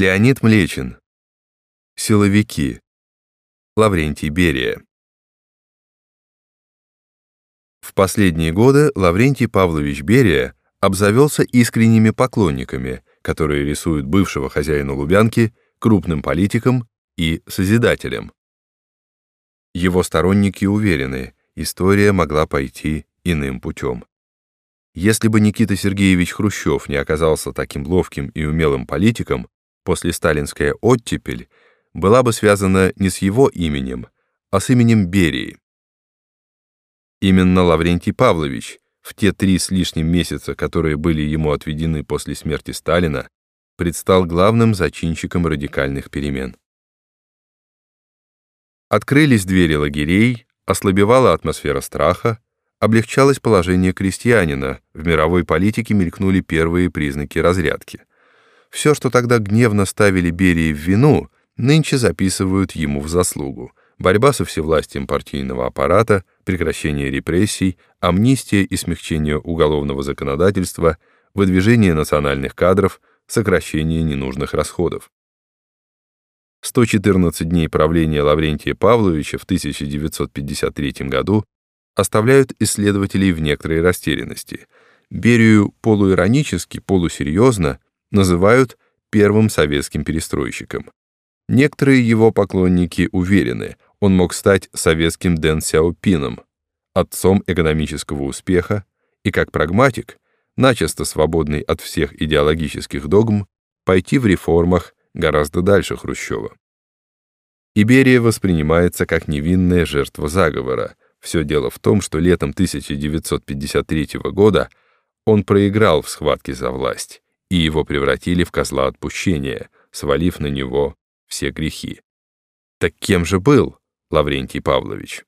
Леонид Млечин. Силовики. Лаврентий Берия. В последние годы Лаврентий Павлович Берия обзавелся искренними поклонниками, которые рисуют бывшего хозяина Лубянки крупным политиком и созидателем. Его сторонники уверены, история могла пойти иным путем. Если бы Никита Сергеевич Хрущев не оказался таким ловким и умелым политиком, после сталинская оттепель была бы связана не с его именем, а с именем Берии. Именно Лаврентий Павлович в те три с лишним месяца, которые были ему отведены после смерти Сталина, предстал главным зачинщиком радикальных перемен. Открылись двери лагерей, ослабевала атмосфера страха, облегчалось положение крестьянина, в мировой политике мелькнули первые признаки разрядки. Все, что тогда гневно ставили Берии в вину, нынче записывают ему в заслугу. Борьба со всевластием партийного аппарата, прекращение репрессий, амнистия и смягчение уголовного законодательства, выдвижение национальных кадров, сокращение ненужных расходов. 114 дней правления Лаврентия Павловича в 1953 году оставляют исследователей в некоторой растерянности. Берию полуиронически, полусерьезно называют первым советским перестройщиком. Некоторые его поклонники уверены, он мог стать советским Дэн Сяопином, отцом экономического успеха и как прагматик, начисто свободный от всех идеологических догм, пойти в реформах гораздо дальше Хрущева. Иберия воспринимается как невинная жертва заговора. Все дело в том, что летом 1953 года он проиграл в схватке за власть, и его превратили в козла отпущения, свалив на него все грехи. Так кем же был Лаврентий Павлович?